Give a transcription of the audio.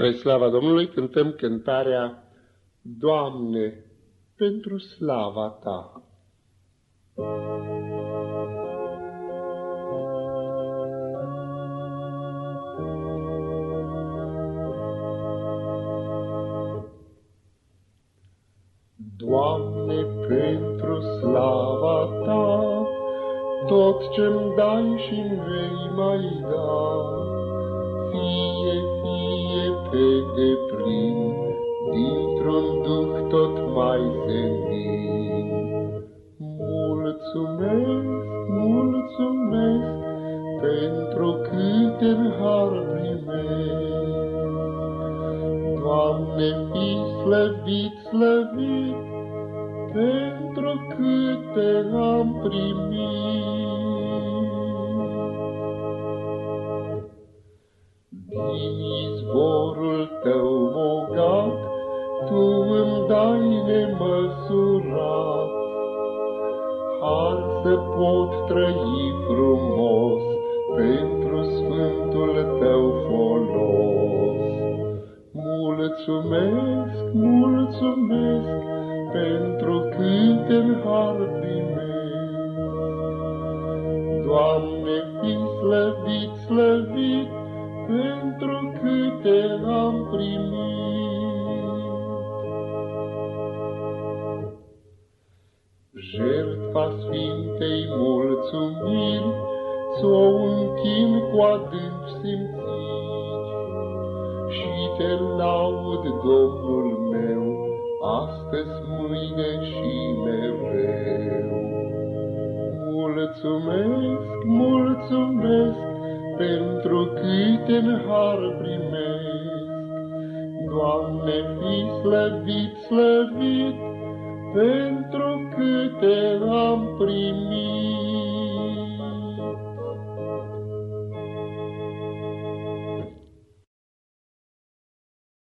Spre slava Domnului cântăm cântarea Doamne, pentru slava Ta. Doamne, pentru slava Ta, tot ce-mi dai și-mi vei mai da, fie, fie pe deplin, dintr-un duh tot mai senin. Mulțumesc, mulțumesc, pentru câte har primesc. Doamne, fi slăvit, slăvit, pentru câte am primit. Nemăsurat. Har să pot trăi frumos pentru sfântul tău folos. Mulțumesc, mulțumesc pentru câte har primesc. Doamne, fi slăvit, slăvit, pentru câte am primit. Jertfa Sfintei mulțumiri, ți-o închin cu adânc simțiri, și te laud, Domnul meu, astăzi, mâine și mereu. Mulțumesc, mulțumesc, pentru câte în har primesc. Doamne, fi slăvit, slăvit, pentru câte am primit.